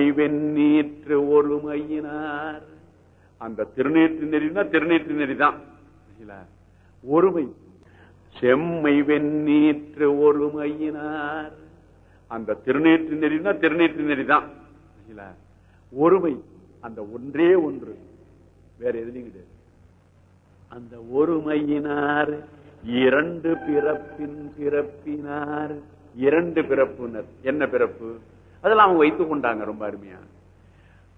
செம்மை வெந்நீற்று ஒருமையினார். அந்த திருநீற்று நெறினா திருநீற்று நெறிதான்? ஒருமை. செம்மை வெந்நீற்று ஒருமையினார். அந்த திருநீற்று நெறினா திருநீற்று நெறிதான்? ஒருமை. அந்த ஒன்றே ஒன்று. வேற எதுலையும் கிடையாது. அந்த ஒருமையினார். இரண்டு பிறப்பின் பிறப்பினார். இரண்டு பிறப்புனர். என்ன பிறப்பு? அதெல்லாம் அவங்க வைத்துக் கொண்டாங்க ரொம்ப அருமையா.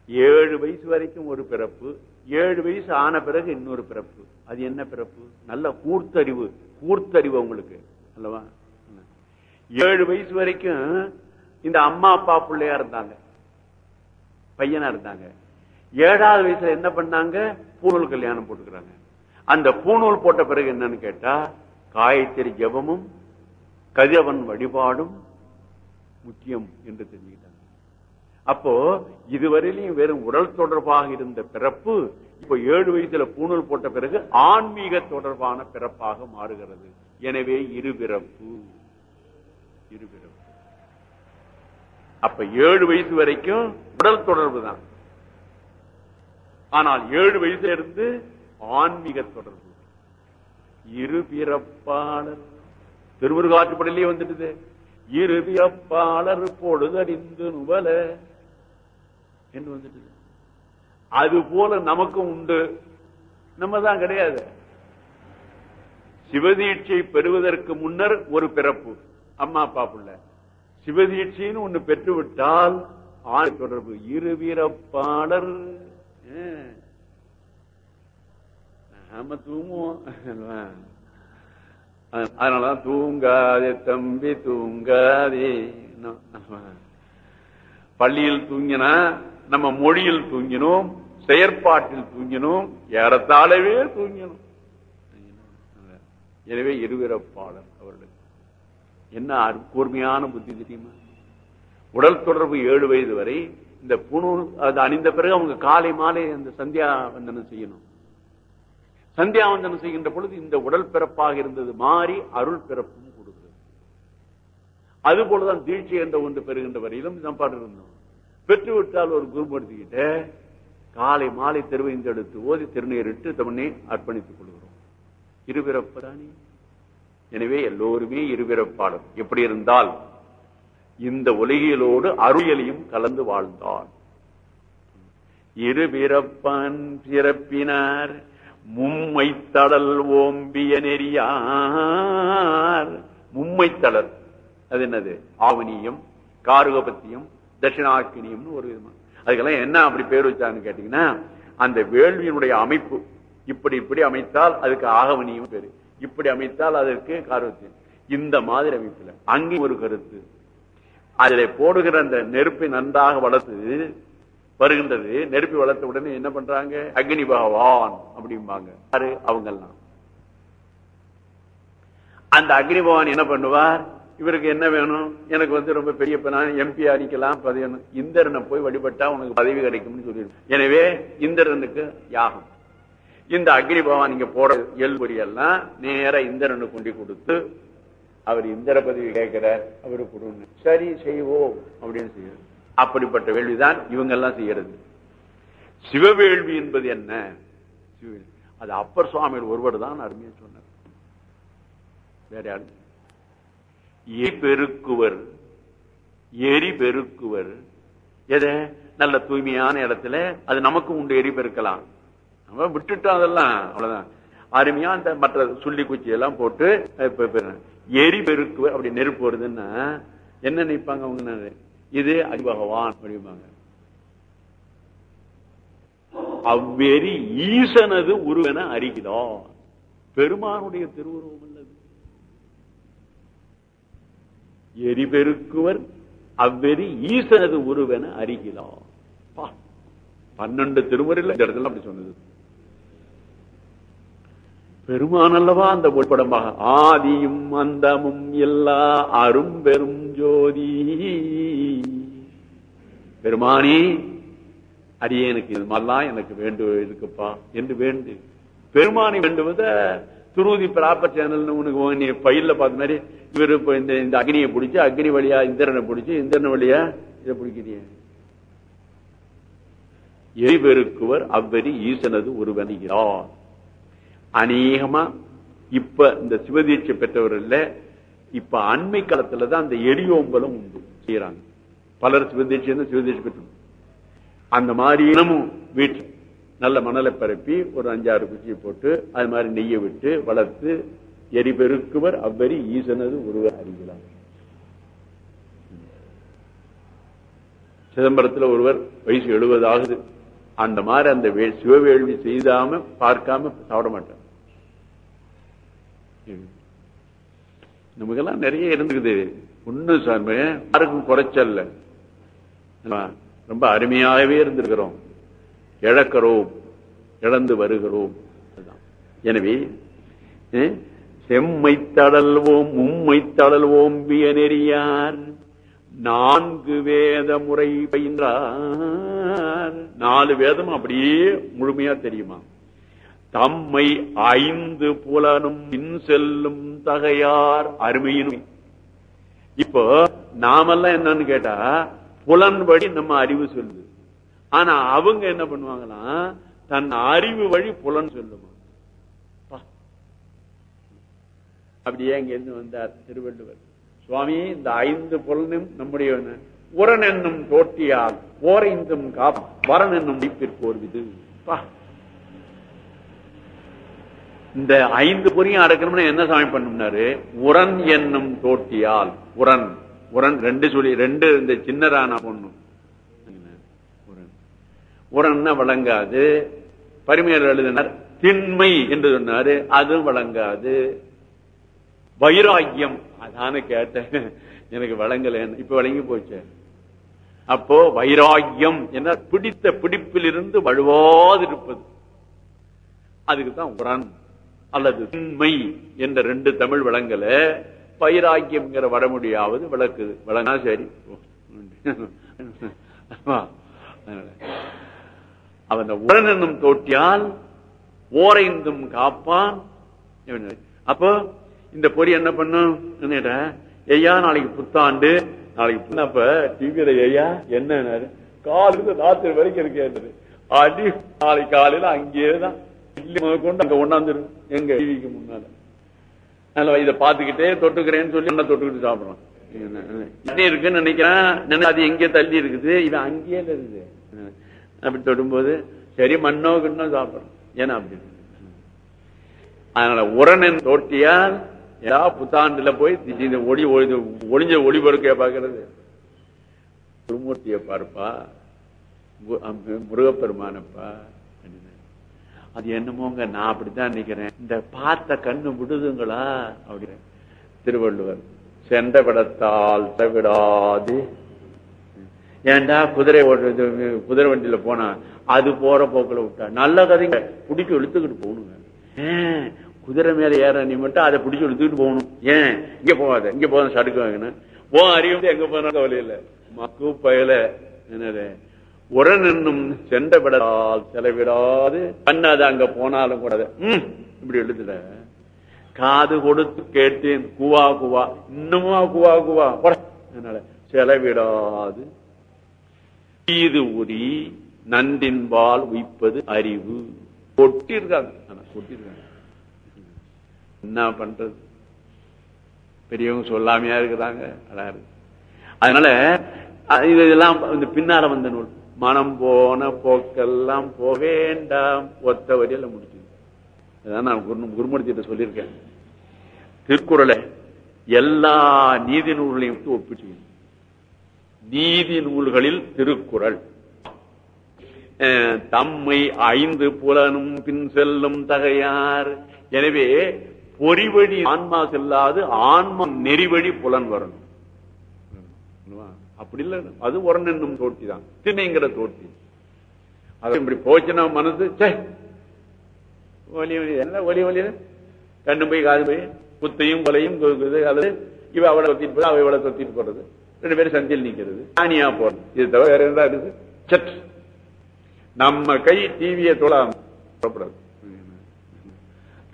ஏழு வயசு வரைக்கும் ஒரு பிறப்பு ஏழு வயசு ஆன பிறகு இன்னொரு பிறப்பு. அது என்ன பிறப்பு? நல்ல கூர்த்தறிவு கூர்த்தறிவு உங்களுக்கு அல்லவா? ஏழு வயசு வரைக்கும் இந்த அம்மா அப்பா பிள்ளையா இருந்தாங்க. பையனா இருந்தாங்க. ஏழாவது வயசுல என்ன பண்ணாங்க? பூணூல் கல்யாணம் போட்டுக்கிறாங்க. அந்த பூணூல் போட்ட பிறகு என்னன்னு கேட்டா காயத்திரி ஜபமும் கதிரவன் வழிபாடும் முக்கியம் என்று தெரிஞ்சுக்கிட்டாங்க. அப்போ இதுவரையிலையும் வெறும் உடல் தொடர்பாக இருந்த பிறப்பு இப்ப ஏழு வயசுல பூணூல் போட்ட பிறகு ஆன்மீக தொடர்பான பிறப்பாக மாறுகிறது. எனவே இருபிறப்பு. இருபிறப்பு. அப்ப ஏழு வயசு வரைக்கும் உடல் தொடர்பு தான். ஆனால் ஏழு வயசுல இருந்து ஆன்மீக தொடர்பு. இருபிறப்பாளர். திருமுருகாற்றுப்படையிலேயே வந்துடுது. இருபிறப்பாளர் பொழுதறிந்து நுவல என்று வந்துட்டு அது போல நமக்கும் உண்டு. நம்ம தான் கிடையாது. சிவதீட்சை பெறுவதற்கு முன்னர் ஒரு பிறப்பு அம்மா அப்பா புள்ள. சிவதீட்சைன்னு ஒண்ணு பெற்று விட்டால் ஆண் தொடர்பு. இருவீரப்பாளர் நாம தூங்குவோம் அதனால தூங்காதே தம்பி தூங்காதே. பள்ளியில் தூங்கினா நம்ம மொழியில் தூங்கினோம் செயற்பாட்டில் தூங்கினோம் ஏறத்தாழவே தூங்கினோம். எனவே இருவிறப்பாளர் அவர்களுக்கு என்ன கூர்மையான புத்தி தெரியுமா? உடல் தொடர்பு ஏழு வயது வரை இந்த புணு அது அணிந்த பிறகு அவங்க காலை மாலை அந்த சந்தியா வந்தனம் செய்யணும். சந்தியா வந்தனம் செய்கின்ற பொழுது இந்த உடல் பிறப்பாக இருந்தது மாறி அருள் பிறப்பும் கொடுக்கிறது அது போலதான் தீட்சை என்ற ஒன்று பெறுகின்ற வரையிலும் நம்பாடு இருந்தோம் பெற்றுவிட்டால் ஒரு குருமூர்த்திகிட்ட காலை மாலை திருவைந்து எடுத்து ஓதி திருநீரிட்டு தம்மை அர்ப்பணித்துக் கொள்கிறோம். இருபிறப்புதானே எனவே எல்லோருமே இருபிறப்பாளர். எப்படி இருந்தால் இந்த உலகியலோடு அருளியலையும் கலந்து வாழ்ந்தார் இருபிறப்பான் பிறப்பினார். மும்மை தடல் ஓம்பிய நெறியார். மும்மை தடல் அது என்னது? ஆவணியம் காருகபத்தியம் தட்சிணாக்கினியம்னு ஒரு விதமா. அதுக்கெல்லாம் என்ன அப்படி பேர் வச்சாங்கன்னு கேட்டீங்கன்னா அந்த வேள்வியினுடைய அமைப்பு. இப்படி இப்படி அமைத்தால் அதுக்கு ஆகவனியும் பேரு. இப்படி அமைத்தால் அதற்கு கார்வத்தியம் இந்த மாதிரி அமைப்புல. அங்கே ஒரு கருத்து. அதில் போடுகிற அந்த நெருப்பை நன்றாக வளர்த்து வருகின்றது. நெருப்பி வளர்த்த உடனே என்ன பண்றாங்க? அக்னி பகவான் அப்படிம்பாங்க. யாரு? அவங்க எல்லாம் அந்த அக்னி பகவான் என்ன பண்ணுவார்? இவருக்கு என்ன வேணும்? எனக்கு வந்து ரொம்ப பெரிய எம்பி அடிக்கலாம் பதவி இந்திரனை போய் வழிபட்டா உனக்கு பதவி கிடைக்கும்னு சொல்லிடும் எனவே இந்திரனுக்கு யாகம். இந்த அக்னி பகவான் இங்க போட எல்பொறி எல்லாம் நேர இந்திரனு கொண்டு கொடுத்து அவர் இந்திர பதவி கேட்கிறார். அவரு கொடுங்க சரி செய்வோம் அப்படின்னு செய்யணும் அப்படிப்பட்ட வேள்விதான் இவங்க எல்லாம் செய்யறது. சிவவேள்வி என்பது என்ன? அது அப்பர் சுவாமியில் ஒருவர் தான் அருமையா சொன்னார். வேற யாரும் பெருக்குவர் எரி பெருக்குவர். எதை? நல்ல தூய்மையான இடத்துல அது நமக்கும் உண்டு எரி பெருக்கலாம். நம்ம விட்டுட்டோம் அதெல்லாம் அவ்வளவுதான். அருமையா அந்த மற்ற சுள்ளி குச்சி எல்லாம் போட்டு எரி பெருக்குவர் அப்படி நெருப்பு வருதுன்னா என்ன நினைப்பாங்க அவங்க? இது அடி பகவான் அப்படிம்பாங்க அவ்வெறி ஈசனது உருவென அறிகிறா பெருமானுடைய திருவுருவம் அல்லது எரிபெருக்குவர் அவ்வெறி ஈசனது உருவென அறிகிறா பன்னெண்டு திருமுறையில் இந்த இடத்துல அப்படி சொன்னது. பெருமான் அல்லவா அந்த ஒளிப்படமாக. ஆதியும் அந்தமும் எல்லா அரும் பெரும் ஜோதி. பெருமானி அடியேனுக்கு இது மாதிரிலாம் எனக்கு வேண்டு இருக்குப்பா என்று வேண்டு. பெருமானி வேண்டுவத துருதி பிராப்ப சேனல் உனக்கு நீ பயில பார்த்த மாதிரி இவரு இந்த இந்த அக்னியை பிடிச்சி அக்னி வழியா இந்திரனை பிடிச்சி இந்திரன் வழியா இதை பிடிக்கிறீங்க எரிபெருக்குவர் அவ்வரி ஈசனது ஒருவனுகிறார் அநேகமா இப்ப இந்த சிவதீட்சை பெற்றவர்கள் இப்ப அண்மை காலத்துலதான் அந்த எரியோம்பலும் உண்டு. செய்யறாங்க. பலர் சிவதீட்சை சிவதீட்சை பெற்று. அந்த மாதிரி இனமும் வீட்டில் நல்ல மணலை பரப்பி ஒரு அஞ்சாறு குச்சியை போட்டு அது மாதிரி நெய்யை விட்டு வளர்த்து எரிபெருக்குவர் அவ்வரி ஈசனது ஒருவர் அறிகிறார். சிதம்பரத்தில் ஒருவர் வயசு எழுபது ஆகுது. அந்த மாதிரி அந்த வே- சிவவேள்வி செய்தாம பார்க்காம சாப்பிட மாட்டார். நமக்கெல்லாம் நிறைய இருந்துக்குது. ஒன்னும் சார்பு யாருக்கும் குறைச்சல்ல. ரொம்ப அருமையாகவே இருந்திருக்கிறோம். இழக்கிறோம். இழந்து வருகிறோம். எனவே செம்மை தடல்வோம் உம்மை தடல்வோம் விய நெறியார் நான்கு வேத முறை பயின்றார். நாலு வேதம் அப்படியே முழுமையா தெரியுமா? தம்மை ஐந்து புலனும் பின் செல்லும் தகையார் அருமையினும். இப்போ நாமெல்லாம் என்னன்னு கேட்டா புலன் நம்ம அறிவு சொல்லுது. ஆனா அவங்க என்ன பண்ணுவாங்கன்னா தன் அறிவு வழி புலன் சொல்லுமா. அப்படியே அங்க இருந்து வந்தார் திருவள்ளுவர். சுவாமி இந்த ஐந்து புலனும் நம்முடைய உரன் என்னும் தோட்டியால் ஓரைந்தும் காப் வரன் என்னும் வைப்பிற்கு விது. பா. இந்த ஐந்து பொறியும் அடக்கணும்னா என்ன சாமி பண்ணும்னாரு? உரன் என்னும் தோட்டியால் உரன். உரன் ரெண்டு சொல்லி ரெண்டு இந்த சின்னரான பொண்ணு. உரன் உரன்னா வழங்காது? பரிமையர் எழுதினார் திண்மை என்று சொன்னாரு அதுவும் வழங்காது. வைராக்கியம் அதான கேட்டேன். எனக்கு வழங்கலன்னு இப்ப வழங்கி போச்சு. அப்போ வைராக்கியம் என்ன பிடித்த பிடிப்பிலிருந்து வழுவாதிருப்பது. அதுக்கு தான் உரன் அல்லது திண்மை என்ற ரெண்டு தமிழ் வளங்கல பயிராக்கியம்ங்கிற வடமொழியாவது விளக்குது. விளங்கா சரி. அவன் உரன் என்னும் தோட்டியால் ஓரைந்தும் காப்பான். அப்போ இந்த பொறி என்ன பண்ணும்? என்னடா ஐயா நாளைக்கு புத்தாண்டு. நாளைக்கு புண்ண- அப்ப? டிவியில ஐயா என்ன காலுக்கு ராத்திரி வரைக்கும் இருக்கேன் அடி நாளைக்கு காலையில அங்கேயே தான். கொண்டு அங்க உண்டாந்துரும் எங்க? டிவிக்கு முன்னால. இதை பாத்துக்கிட்டே தொட்டுக்கிறேன்னு சொல்லி என்ன தொட்டுக்கிட்டு சாப்பிடுறோம் இருக்குன்னு நினைக்கிறேன். அது எங்கே தள்ளி இருக்குது. இது அங்கேயே இருக்குது. அப்படி தொடும்போது சரி மண்ணோ கிண்ணோ சாப்பிடுறோம். ஏன்னா அப்படி அதனால உரணன் தோட்டியால் ஏதா புத்தாண்டுல போய் இந்த ஒளி ஒளி- ஒளிஞ்ச ஒளிபொருக்கைய பாக்குறது குருமூர்த்திய பார்ப்பா. முருகப்பெருமானப்பா அது என்னமோங்க நான் அப்படித்தான் நினைக்கிறேன். இந்த பார்த்த கண்ணு விடுதுங்களா? அப்படின்னு திருவள்ளுவர் சென்ற விடத்தால் தவிடாது. ஏன்டா குதிரை ஓட்டு குதிரை வண்டியில போனா அது போற போக்குல விட்டா நல்ல கதைங்க. பிடிச்சி இழுத்துக்கிட்டு போகணுங்க. ஏன்? குதிரை மேல ஏற நீ மட்டும் அதை பிடிச்சி இழுத்துக்கிட்டு போகணும். ஏன்? இங்க போகாத இங்க போத சடுக்கு வாங்கினேன் போ அறிவு எங்க போனாலும் கவலை மக்கு பயல. என்னது? உரன் என்னும் சென்ற விடால் செலவிடாது. பண்ணாது அங்க போனாலும் கூடாது இப்படி எழுதுல. காது கொடுத்து கேட்டேன் குவா குவா. இன்னுமா குவா குவா. அதனால செலவிடாது. தீது உரி நன்றின்பால் உய்ப்பது அறிவு. கொட்டிருக்காங்க. ஆனா கொட்டிருக்காங்க. என்ன பண்றது? பெரியவங்க சொல்லாமையா இருக்கிறாங்க அதனால இது இதெல்லாம் இந்த பின்னால வந்த நூல். மனம் போன போக்கெல்லாம் போக வேண்டாம் ஒத்த வரியில முடிச்சு. அதான் நான் குரு குருமூர்த்திட்ட சொல்லியிருக்கேன். திருக்குறளை எல்லா நீதி நூல்களையும் விட்டு ஒப்பிட்டு நீதி நூல்களில் திருக்குறள். அஹ், தம்மை ஐந்து புலனும் பின் செல்லும் தகையார். எனவே பொறிவழி ஆன்மா செல்லாது ஆன்மம் நெறிவழி புலன் வரணும். அப்படி இல்ல. அது உரன் தோட்டி தான். திணைங்கிற தோட்டி. அது இப்படி போச்சுன்னா மனசு சே ஒலி ஒலி என்ன ஒலி ஒலி கண்ணு போய் காது போய் குத்தையும் கொலையும் கொடுக்குது அல்லது இவ அவளை தொத்திட்டு போறது அவ இவளை தொத்திட்டு போறது. ரெண்டு பேரும் சந்தியில் நிக்கிறது. தானியா போறது. இது தவிர வேற என்ன இருக்கு சட் நம்ம கை டிவியை தொழாம புறப்படாது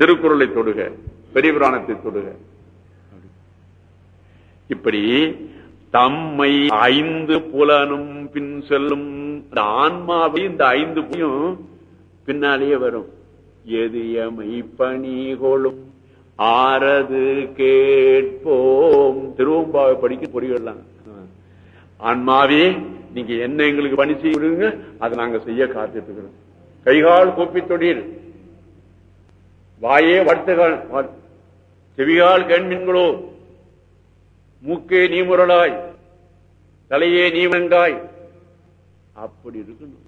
திருக்குறளை தொடுக பெரிய புராணத்தை தொடுக. இப்படி தம்மை ஐந்து புலனும் பின் செல்லும். இந்த ஆன்மாவை இந்த ஐந்து புரியும் பின்னாலேயே வரும். எது எமை பணிகொளும் ஆறது கேட்போம். திருவம்பாவை படிக்க புரியலாம் ஆன்மாவே நீங்க என்ன எங்களுக்கு பணி செய்ய விடுங்க அதை நாங்க செய்ய காத்துட்டு இருக்கிறோம் கைகால் கூப்பி தொடீர் வாயே வடுத்துகள் செவிகால் கண்மீன்களோ. மூக்கே நீமுரலாய் தலையே நீவங்காய் அப்படி இருக்கணும்.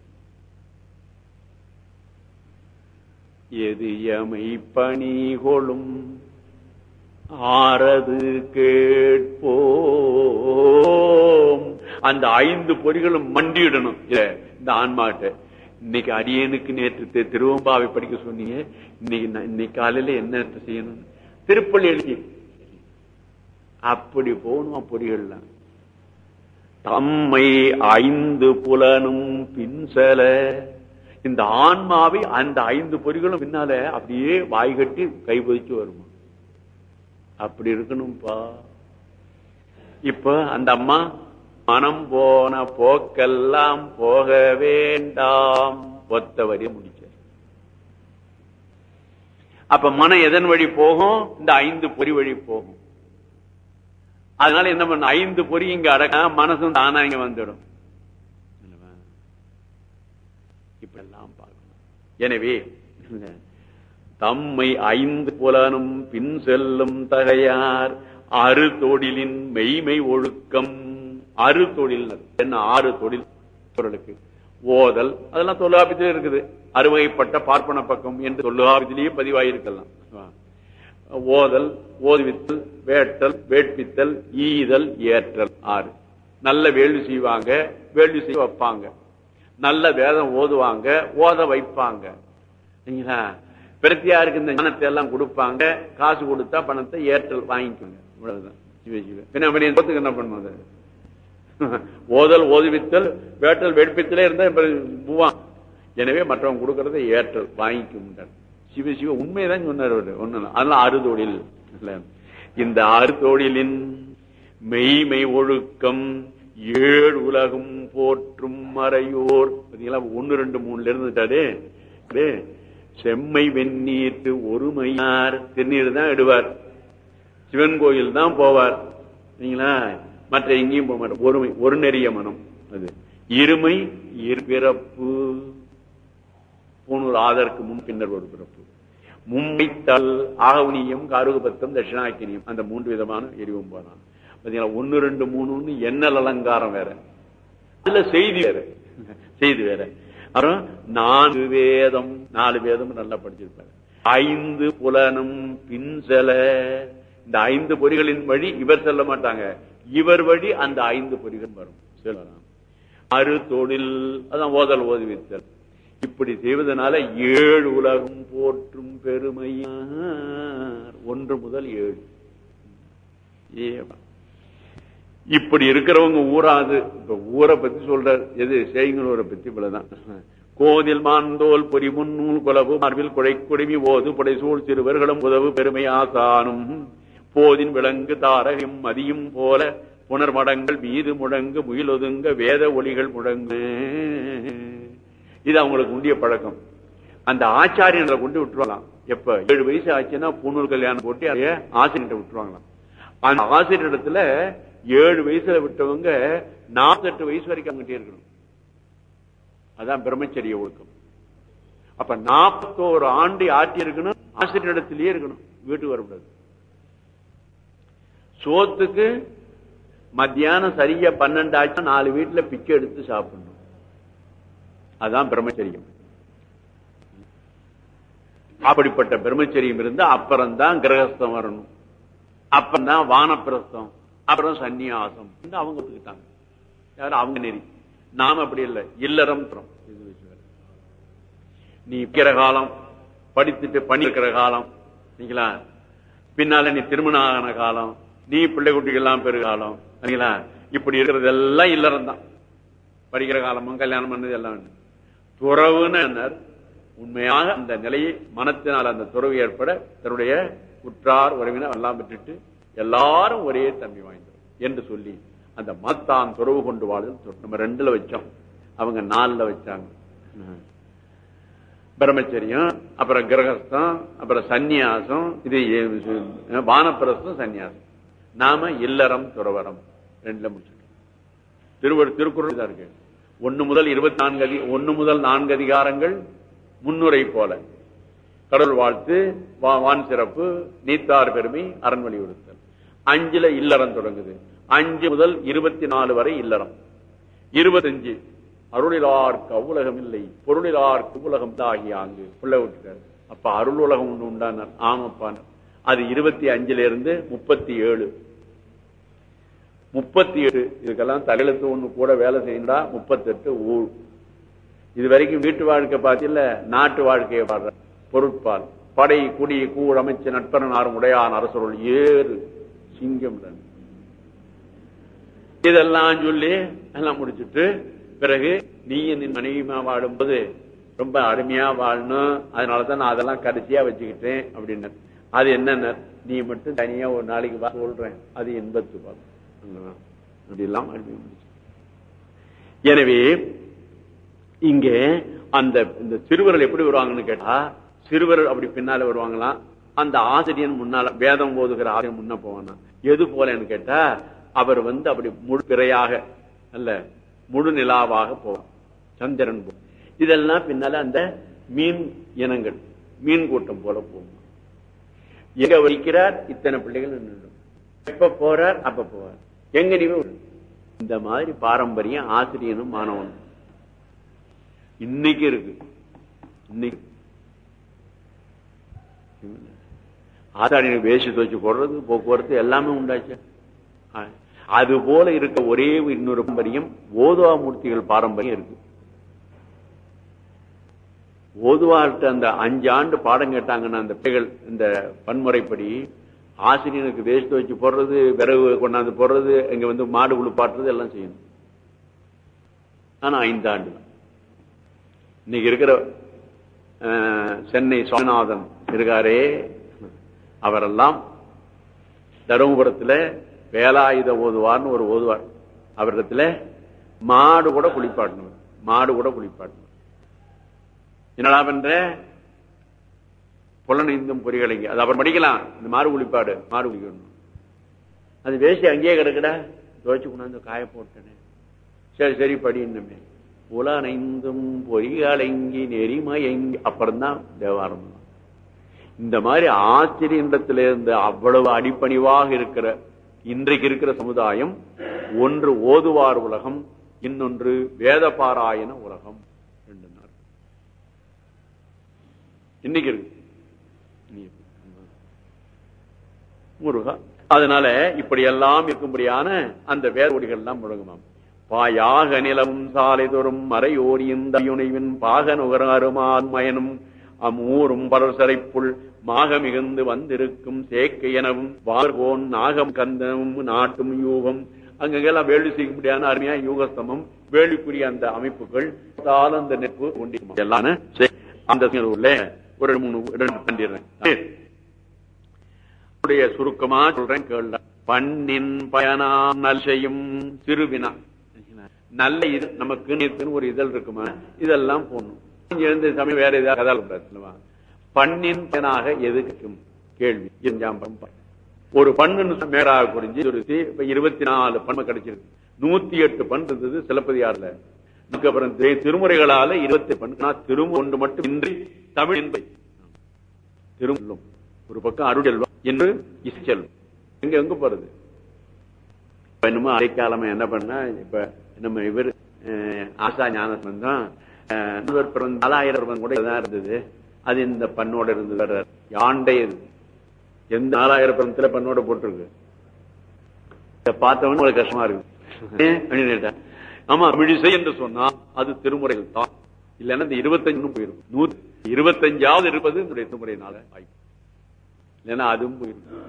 எது எமை பணிகொளும் ஆறது கேட்போம். அந்த ஐந்து பொறிகளும் மண்டியிடணும். இந்த ஆன்மாட்ட. இன்னைக்கு அடியனுக்கு நேற்று திருவம்பாவை படிக்க சொன்னீங்க. இன்னைக்கு நான் இன்னைக்கு காலையில என்ன செய்யணும்? திருப்பள்ளி எழுதி அப்படி போகணும் பொறிகள்லாம் தம்மை ஐந்து புலனும் பின்சல இந்த ஆன்மாவை அந்த ஐந்து பொறிகளும் பின்னால அப்படியே வாய் கட்டி கைபதிச்சு வருமா? அப்படி இருக்கணும்பா. இப்ப அந்த அம்மா மனம் போன போக்கெல்லாம் போக வேண்டாம். ஒத்த வரிய முடிச்சார் அப்ப மனம் எதன் வழி போகும்? இந்த ஐந்து பொறி வழி போகும். அதனால என்ன பண்ண ஐந்து பொறி இங்க அடக்க மனசும் தானா இங்க வந்துடும். இப்பெல்லாம் பார்க்கணும். எனவே தம்மை ஐந்து புலனும் பின் செல்லும் தகையார் அறு தொழிலின் மெய்மை ஒழுக்கம். அறு தொழில் என்ன ஆறு தொழில்? பொருளுக்கு. ஓதல் அதெல்லாம் தொல்லாபித்திலே இருக்குது. அறுவகைப்பட்ட பார்ப்பன பக்கம் என்று தொல்லாபித்திலேயே பதிவாயிருக்கலாம். ஓதல் ஓதுவித்தல் வேட்டல் வேட்பித்தல் ஈதல் ஏற்றல். ஆறு. நல்ல வேள்வி செய்வாங்க வேள்வி செய்ய வைப்பாங்க. நல்ல வேதம் ஓதுவாங்க ஓத வைப்பாங்க. சரிங்களா? பிரத்தியாருக்கு இந்த ஞானத்தை எல்லாம் கொடுப்பாங்க. காசு கொடுத்தா பணத்தை ஏற்றல் வாங்கிக்கோங்க. இவ்வளவுதான். என்ன பண்ணுவது ஓதல் ஓதுவித்தல் வேட்டல் வெடிப்பித்தலே இருந்தா எனவே மற்றவங்க கொடுக்கறதை ஏற்றல் வாங்கிக்கும் சிவ சிவ உண்மைதான் சொன்னார் அவரு. ஒண்ணு அதெல்லாம் அறுதொழில் இந்த அறுதொழிலின் மெய்மை ஒழுக்கம் ஏழு உலகம் போற்றும் மறையோர். பாத்தீங்களா? ஒன்னு ரெண்டு மூணுல இருந்துட்டாரு செம்மை வெந்நீர்த்து ஒருமையார் திருநீர் தான் இடுவார். சிவன் கோயில் தான் போவார். சரிங்களா மற்ற எங்கேயும் போக மாட்டார். ஒருமை ஒரு நெறிய மனம். அது இருமை இருபிறப்பு. பூணூர் ஆதற்கு முன் பின்னர் ஒரு பிறப்பு. மும்மைத்தல் ஆகவனியம் காருகபத்தம் தட்சிணாக்கினியம் அந்த மூன்று விதமான எரிவும் போனான் பாத்தீங்களா? ஒன்னு ரெண்டு மூணுன்னு எண்ணல் அலங்காரம் வேற. அதுல செய்தி வேற. செய்தி வேற. அப்புறம் நான்கு வேதம். நாலு வேதம் நல்லா படிச்சிருப்பாரு. ஐந்து புலனும் பின்சல இந்த ஐந்து பொறிகளின் வழி இவர் செல்ல மாட்டாங்க. இவர் வழி அந்த ஐந்து பொறிகள் வரும். சொல்லலாம். அறு தொழில் அதான் ஓதல் ஓதுவித்தல் இப்படி செய்வதனால ஏழு உலகம் போற்றும் பெருமையார். ஒன்று முதல் ஏழு. ஏவா. இப்படி இருக்கிறவங்க ஊராது இப்ப ஊரை பத்தி சொல்ற எது? செய்களூரை பத்தி இவ்வளவுதான். கோதில் மாந்தோல் பொறி முன்னூல் குலவு மார்பில் குடை குடுமி ஓது புடைசூழ் சிறுவர்களும் உதவு பெருமை ஆசானும் போதின் விலங்கு தாரகம் மதியும் போல புனர்மடங்கள் வீது முழங்கு முயலொதுங்க வேத ஒளிகள் முழங்கு. இது அவங்களுக்கு உண்டிய பழக்கம். அந்த ஆச்சாரியனை கொண்டு விட்டுருவாங்களாம். எப்ப? ஏழு வயசு ஆச்சுன்னா பூணூல் கல்யாணம் போட்டு அதைய ஆசிரியர்கிட்ட விட்டுருவாங்களாம். அந்த ஆசிரியரிடத்துல ஏழு வயசுல விட்டவங்க நாற்பத்தெட்டு வயசு வரைக்கும் அங்கிட்டே இருக்கணும். அதான் பிரம்மச்சரிய ஒழுக்கம். அப்ப நாற்பத்தோரு ஆண்டு ஆட்சி இருக்கணும்? ஆசிரியரிடத்திலேயே இருக்கணும். வீட்டுக்கு வரக்கூடாது. சோத்துக்கு மத்தியானம் சரியா பன்னெண்டு ஆச்சு நாலு வீட்டுல பிச்சை எடுத்து சாப்பிடணும். அதான் பிரம்மச்சரியம். அப்படிப்பட்ட பிரம்மச்சரியம் இருந்து அப்புறம்தான் கிரகஸ்தம் வரணும். அப்புறம்தான் வானப்பிரஸ்தம் அப்புறம் சன்னியாசம் அவங்க ஒத்துக்கிட்டாங்க. யாரும் அவங்க நெறி. நாம அப்படி இல்லை. இல்லறம் நீ இருக்கிற காலம் படித்துட்டு பண்ணிருக்கிற காலம் சரிங்களா? பின்னால நீ திருமணம் ஆகின காலம் நீ பிள்ளை குட்டிகள்லாம் பெரு காலம் சரிங்களா? இப்படி இருக்கிறதெல்லாம் இல்லறம் தான் படிக்கிற காலமும் கல்யாணம் பண்ணது எல்லாம் துறவுன்னு உண்மையாக அந்த நிலையை மனத்தினால் அந்த துறவு ஏற்பட தன்னுடைய உற்றார் உறவினர் எல்லாம் விட்டுட்டு எல்லாரும் ஒரே தம்பி வாய்ந்தோம் என்று சொல்லி அந்த மத்தான் துறவு கொண்டு வாழ்தல் நம்ம ரெண்டுல வச்சோம். அவங்க நாலுல வச்சாங்க. பிரம்மச்சரியம் அப்புறம் கிரகஸ்தம் அப்புறம் சந்நியாசம் இது வானப்பிரஸ்தம் சந்நியாசம். நாம இல்லறம் துறவரம் ரெண்டுல முடிச்சிட்டோம் திருவள்ளுவர் திருக்குறள் தான் இருக்கு. ஒன்னு முதல் இருபத்தி நான்கு அதி ஒன்னு முதல் நான்கு அதிகாரங்கள் முன்னுரை போல. கடவுள் வாழ்த்து வான் சிறப்பு நீத்தார் பெருமை அரண் வலியுறுத்தல். அஞ்சுல இல்லறம் தொடங்குது. அஞ்சு முதல் இருபத்தி நாலு வரை இல்லறம். இருபத்தஞ்சு அருளிலார்க்கு அவ்வுலகம் இல்லை பொருளிலார்க்கு உலகம் தாகி அங்கு உள்ள விட்டுட்டார். அப்ப அருள் உலகம் ஒன்று உண்டானார். ஆமாப்பான். அது இருபத்தி அஞ்சுல இருந்து முப்பத்தி ஏழு. முப்பத்தி எட்டு இதுக்கெல்லாம் தலையெழுத்து ஒண்ணு கூட வேலை செய்யண்டா முப்பத்தெட்டு ஊழ். இது வரைக்கும் வீட்டு வாழ்க்கை பார்த்தில நாட்டு வாழ்க்கையை பாடுற பொருட்பால் படை குடி கூழ் அமைச்சு நட்பரன் ஆறும் உடையான் அரசருள் ஏறு சிங்கம் இதெல்லாம் சொல்லி எல்லாம் முடிச்சுட்டு பிறகு நீ நின் மனைவிமா வாழும்போது ரொம்ப அருமையா வாழணும். அதனாலதான் நான் அதெல்லாம் கடைசியா வச்சுக்கிட்டேன் அப்படின்னு அது என்னன்னு நீ மட்டும் தனியா ஒரு நாளைக்கு சொல்றேன். அது எண்பத்து பால் அப்படி எனவே இங்கே அந்த இந்த சிறுவர்கள் எப்படி வருவாங்கன்னு கேட்டா சிறுவர்கள் அப்படி பின்னால வருவாங்களாம் அந்த ஆசிரியன் முன்னால வேதம் ஓதுகிற ஆசிரியர் முன்ன போவானா? எது போலன்னு கேட்டா அவர் வந்து அப்படி முழு பிறையாக அல்ல முழு நிலாவாக போவார் சந்திரன் போ இதெல்லாம் பின்னால அந்த மீன் இனங்கள் மீன் கூட்டம் போல போகும். எங்க வைக்கிறார் இத்தனை பிள்ளைகள் எப்ப போறார்? அப்ப போவார். எங்க இந்த மாதிரி பாரம்பரியம் ஆசிரியனும் மாணவனும். இன்னைக்கு இருக்கு. இன்னைக்கு. ஆசாரியனுக்கு வேஷத்தை வச்சு போடுறது போக்குவரத்து எல்லாமே உண்டாச்சு. அது போல இருக்க ஒரே இன்னொரு பாரம்பரியம் ஓதுவா மூர்த்திகள் பாரம்பரியம் இருக்கு. ஓதுவார்ட்ட அந்த அஞ்சு ஆண்டு பாடம் கேட்டாங்கன்னா அந்த பிள்ளைகள் இந்த பன்முறைப்படி ஆசிரியனுக்கு வேஷ்ட வச்சு போடுறது விறகு கொண்டாந்து போடுறது இங்க வந்து மாடு குளிப்பாட்டுறது எல்லாம் செய்யணும். ஆனா ஐந்து ஆண்டு இன்னைக்கு இருக்கிற அஹ், சென்னை சுவாமிநாதன் இருக்காரே அவரெல்லாம் தருமபுரத்துல வேலாயுத ஓதுவார்னு ஒரு ஓதுவார். அவரிடத்துல மாடு கூட குளிப்பாட்டணும். மாடு கூட குளிப்பாட்டணும். என்னடா பண்ற? புலனைந்தும் பொறிகளைங்க. அது அப்புறம் படிக்கலாம். இந்த மாறு குளிப்பாடு மாறு குளிக்கணும். அது வேசி அங்கேயே கிடக்குடா. துவைச்சு கொண்டாந்து காய போட்டேனே. சரி சரி படின்னுமே. புலனைந்தும் பொறிகளங்கி நெறிமயங்கி அப்புறம்தான் தேவாரம். இந்த மாதிரி ஆச்சரியத்தில இருந்து அவ்வளவு அடிப்பணிவாக இருக்கிற இன்றைக்கு இருக்கிற சமுதாயம் ஒன்று ஓதுவார் உலகம் இன்னொன்று வேத பாராயண உலகம். ரெண்டு நாள். இன்னைக்கு இருக்கு இன்னைக்கு இருக்கு. முருகா. அதனால இப்படி எல்லாம் இருக்கும்படியான அந்த வேதொடிகள் எல்லாம் முழங்குமாம். பாயாக நிலமும் சாலை தோறும் மறையோரியுனைவின் பாக நுகராறுமான் மயனும் அம்மூரும் பரசரைப்புள் மாக மிகுந்து வந்திருக்கும் சேக்கை எனவும் வார்கோன் நாகம் கந்தமும் நாட்டும் யூகம். அங்கெல்லாம் வேள்வி செய்ய முடியாத அருமையா யூகஸ்தமம் வேள்விக்குரிய அந்த அமைப்புகள் தால் அந்த நெருப்பு எல்லாம் சரி. அந்த உள்ள ஒரு மூணு உடைய சுருக்கமா சொல்றேன் கேள்ல பண்ணின் பயனாம் நல் செய்யும் சிறுவினா. நல்ல இது நமக்கு ஒரு இதழ் இருக்குமா? இதெல்லாம் போடணும். எழுந்த சமயம் வேற ஏதாவது கதால் கூடாது பண்ணின் பயனாக எதுக்கும் கேள்வி. ஒரு பண்ணுன்னு மேடாக குறிஞ்சி ஒரு இருபத்தி நாலு பண்பு கிடைச்சிருக்கு. நூத்தி எட்டு பண் இருந்தது சிலப்பதியார்ல அதுக்கப்புறம் திருமுறைகளால இருபத்தி பண் திரும்ப ஒன்று மட்டும் இன்றி தமிழ் என்பதை திருமல்லும் ஒரு பக்கம் அருடல்வா என்று இசைச்செல்வம் எங்க எங்க போறது? இப்ப என்னமோ அரைக்காலமா என்ன பண்ணா இப்ப நம்ம இவர் ஆசா ஞானசம்பந்தம் தான் நாலாயிரம் கூட இருந்தது. அது இந்த பண்ணோட இருந்து வர்றார். யாண்டே எந்த நாலாயிரம் பணத்துல பண்ணோட போட்டிருக்கு? இதை பார்த்தவன ஒரு கஷ்டமா இருக்கு. ஆமா தமிழிசை என்று சொன்னா அது திருமுறைகள் தான். இல்லைன்னா இந்த இருபத்தஞ்சு போயிருக்கும் நூத்தி இருபத்தஞ்சாவது இருப்பது இந்த திருமுறையினால வாய்ப்பு இல்லைன்னா அதுவும் போயிருக்கும்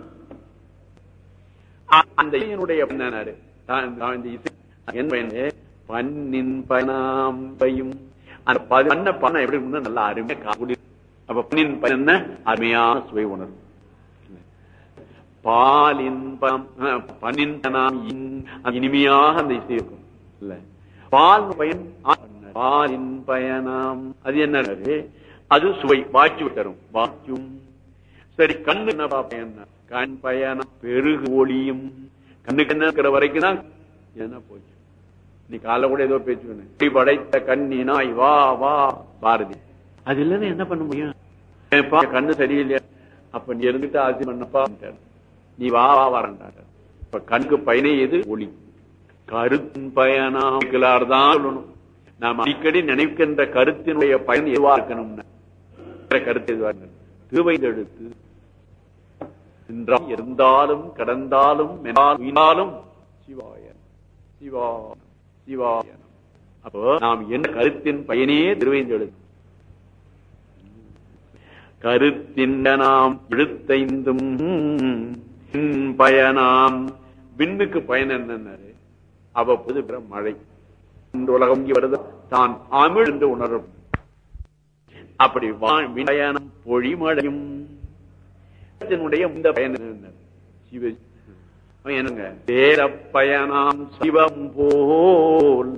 அந்த இசையினுடைய என்ன பயனு? பண்ணின் பயனாம்பையும் அந்த பண்ண பண்ண எப்படி நல்லா அருமையா காக்குடி அப்ப பண்ணின் பயன் என்ன? அருமையான சுவை உணர்வு பாலின் பம் அஹ், பனாம் இனிமையாக அந்த இசை இருக்கும். இல்ல. பால் பயன் பாலின் பயனாம். அது என்ன அது? சுவை வாச்சு தரும். வாக்கியும் சரி கண்ணு என்ன பார்ப்பேன் கண் பயணம் பெருகு ஒளியும். கண்ணுக்கு என்ன இருக்கிற வரைக்கும் தான் என்ன போச்சு? நீ காலைல கூட ஏதோ பேச்சு படைத்த கண்ணினாய் வா வா பாரதி. அது இல்லைன்னு என்ன பண்ண முடியும்? கண்ணு சரியில்லையா? அப்ப நீ இருந்துட்டு ஆசி பண்ணப்பா நீ வா வா வரண்டாட்ட இப்ப கண்ணுக்கு பயனே எது? ஒளி. கருத்தின் பயனார் தான் சொல்லணும். நாம் அடிக்கடி நினைக்கின்ற கருத்தினுடைய பயன் எதுவா இருக்கணும்னு. கருத்து எதுவா இருக்கணும்? திருவைந்தெழுத்து நின்றால் இருந்தாலும் கடந்தாலும் மெனாலும் உயினாலும் சிவா சிவாய அப்போ நாம் என்ன கருத்தின் பயனே திருவைந்தெழுத்து கருத்தின் நாம் விழுத்தைந்தும் பயனாம். விண்ணுக்கு பயன் என்னன்னாரு அவ்வப்போது மழை. இந்த உலகம் வருது தான் அமிழ் என்று உணரும். அப்படி பயணம் பொழிமழையும் இதனுடைய இந்த பயன் சிவ என்னங்க? வேத பயணம் சிவம் போல்.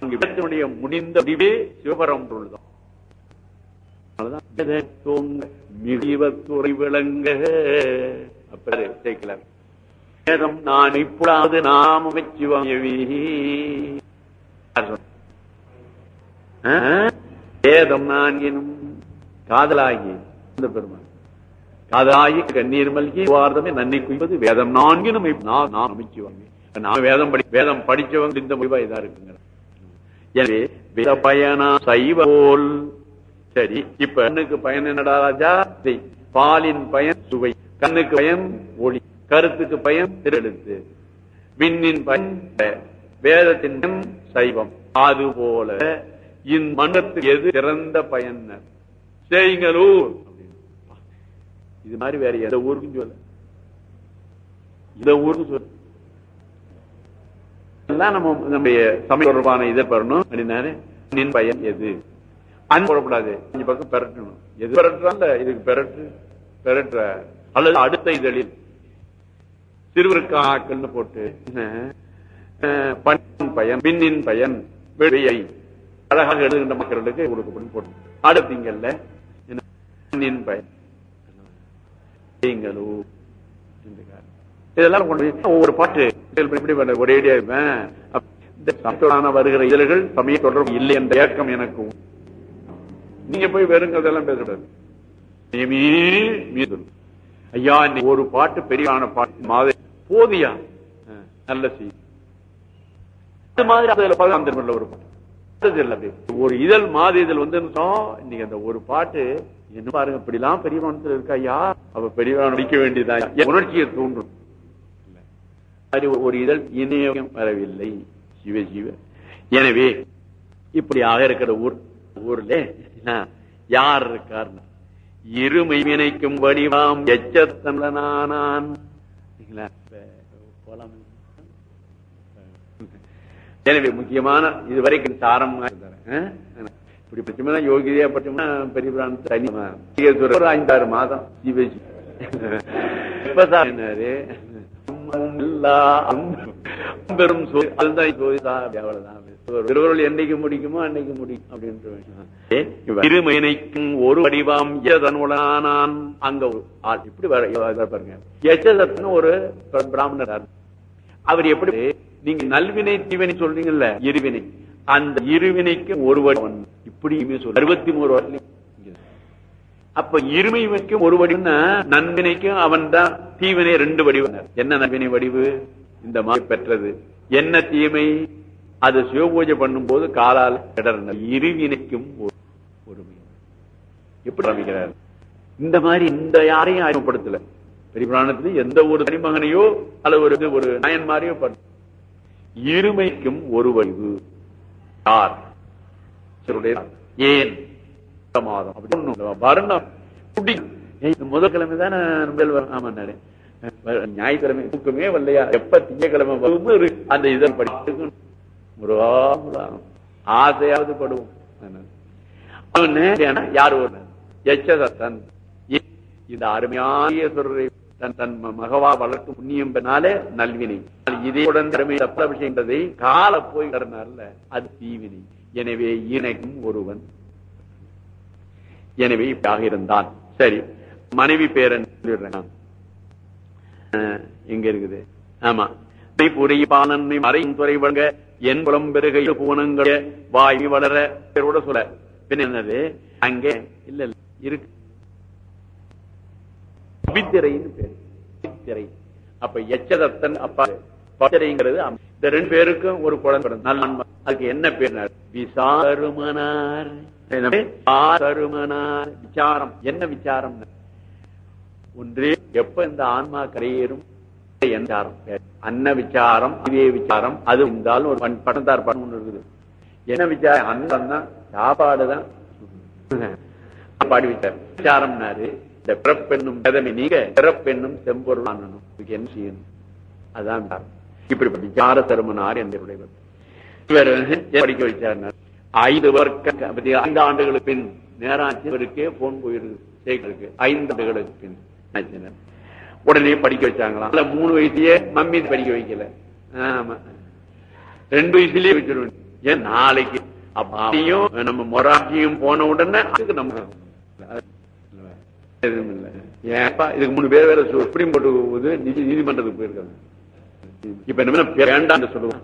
இடத்தினுடைய முடிந்த முடிவே சிவபரம் பொருள்தான். அதனாலதான் மிகுவத்துறை விளங்க. அப்படி வேதம் நான் இப்பொழுது நாம வச்சுவாயவி வேதம் நான் எனும் காதலாகி இந்த பெருமாள் காதலாகி கண்ணீர் மல்கி வார்த்தமே நன்னை குய்வது வேதம் நான்கு நம்ம நான் நான் அமைச்சுவாங்க நான் வேதம் படி வேதம் படிச்சவங்க இந்த முடிவா இதா இருக்குங்க எனவே வேத பயனா சைவ போல் சரி இப்ப கண்ணுக்கு பயன் என்னடா ராஜா பாலின் பயன் சுவை கண்ணுக்கு பயன் ஒளி கருத்துக்கு பயன் திருஎழுத்து விண்ணின் பயன் வேதத்தின் சைவம் அது போல இந்த மண்டத்துக்கு எது சிறந்த பயன் செய்களூர் இது மாதிரி வேற எந்த ஊருக்கும் சொல்ல இந்த ஊருக்கு சொல்ல எல்லாம் நம்ம நம்முடைய சமய தொடர்பான இதை பெறணும். அப்படின்னாரு நின் பயன் எது? அன்பு போடக்கூடாது. இந்த பக்கம் பெறட்டணும். எது பெறட்டுறாங்க இதுக்கு பெறட்டு பெறட்டுற. அல்லது அடுத்த இதழில் சிறுவருக்காக்கள்னு போட்டு பண்ணின் பயன் பின்னின் பயன் வெளியை அழகாக எழுதுகின்ற மக்களுக்கு கொடுக்கப்படும் போட்டு அடுத்தீங்கல்ல பயன். செய்யுங்களோ? இதெல்லாம் கொண்டு ஒவ்வொரு பாட்டு இப்படி ஒரேடியா இருப்பேன் வருகிற இதழ்கள் சமய தொடர்பு இல்லை என்ற இயக்கம் எனக்கும் நீங்க போய் வெறுங்கிறதெல்லாம் பேசக்கூடாது. நீ ஐயா நீ ஒரு பாட்டு பெரியான பாட்டு. மாத போதியா? நல்ல செய்தி. அது மாதிரி அதுல பதினாந்திரம் ஒரு பாட்டு. ஒரு இதழ் மாத இதழ் வந்து இன்னைக்கு அந்த ஒரு பாட்டு என்ன பாருங்க இப்படிலாம் பெரிய மனசுல இருக்கா ஐயா. அவ பெரிய நடிக்க வேண்டியதா? உணர்ச்சியை தூண்டும். ஒரு இதழ் இணையம் வரவில்லை. சிவ சிவ. எனவே இப்படியாக இருக்கிற ஊர் ஊர்ல யார் இருக்கார்? இருமை வினைக்கும் வடிவாம் எச்சத்தனானான் சரிங்களா? எனவே முக்கியமான இதுவரைக்கும் சாரம் இப்படி பட்சமா யோகிதையா பட்சமா பெரிய பிராணம் தனி ஒரு ஐந்தாறு மாதம் சிவஜி இப்பதான் என்னாரு அம்மம் அவ்வளவுதான். திருவருள் என்னைக்கு முடிக்குமோ அன்னைக்கு முடியும் அப்படின்ட்டு திருமணிக்கும் ஒரு வடிவாம் எதனுடானான் அங்க ஆள். இப்படி வர இதை பாருங்க. எச்சதத்னு ஒரு பிராமணர். அவர் எப்படி நீங்க நல்வினை தீவினை சொல்றீங்கல்ல இருவினை. அந்த இருவினைக்கு ஒரு வடிவம் இப்படியுமே சொல்ல அறுபத்தி மூணு வடி அப்ப இருமை வைக்கும் ஒரு வடிவுனா நன்வினைக்கும் அவன் தான் தீவினை ரெண்டு வடிவம். என்ன நன்வினை வடிவு? இந்த மாதிரி பெற்றது. என்ன தீமை? அது சிவபூஜை பண்ணும் போது காலால் இடர்ன இருவினைக்கும் ஒரு ஒருமை. எப்படி அமைக்கிறார் இந்த மாதிரி இந்த யாரையும் அறிமுகப்படுத்தல. பெரிய புராணத்துல எந்த ஒரு தனிமகனையோ அல்லது ஒரு ஒரு நாயன்மாரையோ பண்ண இருமைக்கும் ஒரு வடிவு. யார்? ஏன்? வருணம். கிழமை தானே முதல் ஞாயிற்றுக்கிழமை தூக்கமே வரலையா? எப்ப திங்கக்கிழமை வரும் அந்த இதன் படித்து ஆசையாவது படுவோம். யார் ஒரு எச்சதத்தன் இந்த அருமையான ஈஸ்வரரை தன் தன் மகவா வளர்க்கும் புண்ணியம் நல்வினை. இதே உடன்பிறமை விஷயன்றதை கால போய் கடனால அது தீவினை. எனவே இணைக்கும் ஒருவன். எனவே இப்படியாக இருந்தான். சரி மனைவி பேரன் சொல்லிடுறேன். நான். அஹ், எங்க இருக்குது? ஆமா. புரிய பாலன்மை வழங்க என் புலம் பெருகை பூனங்கள் வாய் வளர பேரோட சொல்ல. பின்ன என்னது? அங்கே இல்ல இருக்கு. பவித்திரைன்னு பேரு. பவித்திரை அப்ப எச்சதத்தன் அப்பா. பவித்திரைங்கிறது இந்த ரெண்டு பேருக்கும் ஒரு குழந்தை பிறந்தது. நல்ல அதுக்கு என்ன பேர்? விசாருமனார் என்ன பேர்? விசாரம். என்ன விசாரம்? ஒன்றே. எப்ப இந்த ஆன்மா கரையேறும்? என்ன அன்ன விசாரம் இதே விசாரம். அது இருந்தாலும் ஒரு பண்- பட்டத்தார் படம் ஒண்ணு இருக்குது. என்ன விசாரம்? அன்னம் தான் சாப்பாடு தான் சாப்பாடு விசாரம். விசாரம்னாரு. இந்த பிறப்பெண்ணும் வேதமை நீங்க பிறப்பெண்ணும் செம்பொருள் ஆனணும். என்ன செய்யணும்? அதான் இப்படி விசார தருமனார் என்னுடைய இவர் படிக்க வச்சார் ஐந்து வர்க்க ஐந்து ஆண்டுகளுக்கு பின் நேராட்சி போன் போயிருக்கு ஐந்து ஆண்டுகளுக்கு பின். உடனே படிக்க வச்சாங்களாம். மூணு வயசுலயே மம்மி படிக்க வைக்கல. ஆமா. ரெண்டு வயசுலயே வச்சிருவேன். ஏன் நாளைக்கு? அப்ப அப்படியும் நம்ம மொராட்சியும் போன உடனே அதுக்கு நம்ம எதுவும் இல்ல ஏப்பா இதுக்கு மூணு பேர் வேற சுப்ரீம் கோர்ட்டு நீதிமன்றத்துக்கு போயிருக்காங்க. இப்ப என்ன வேண்டாம் சொல்லுவோம்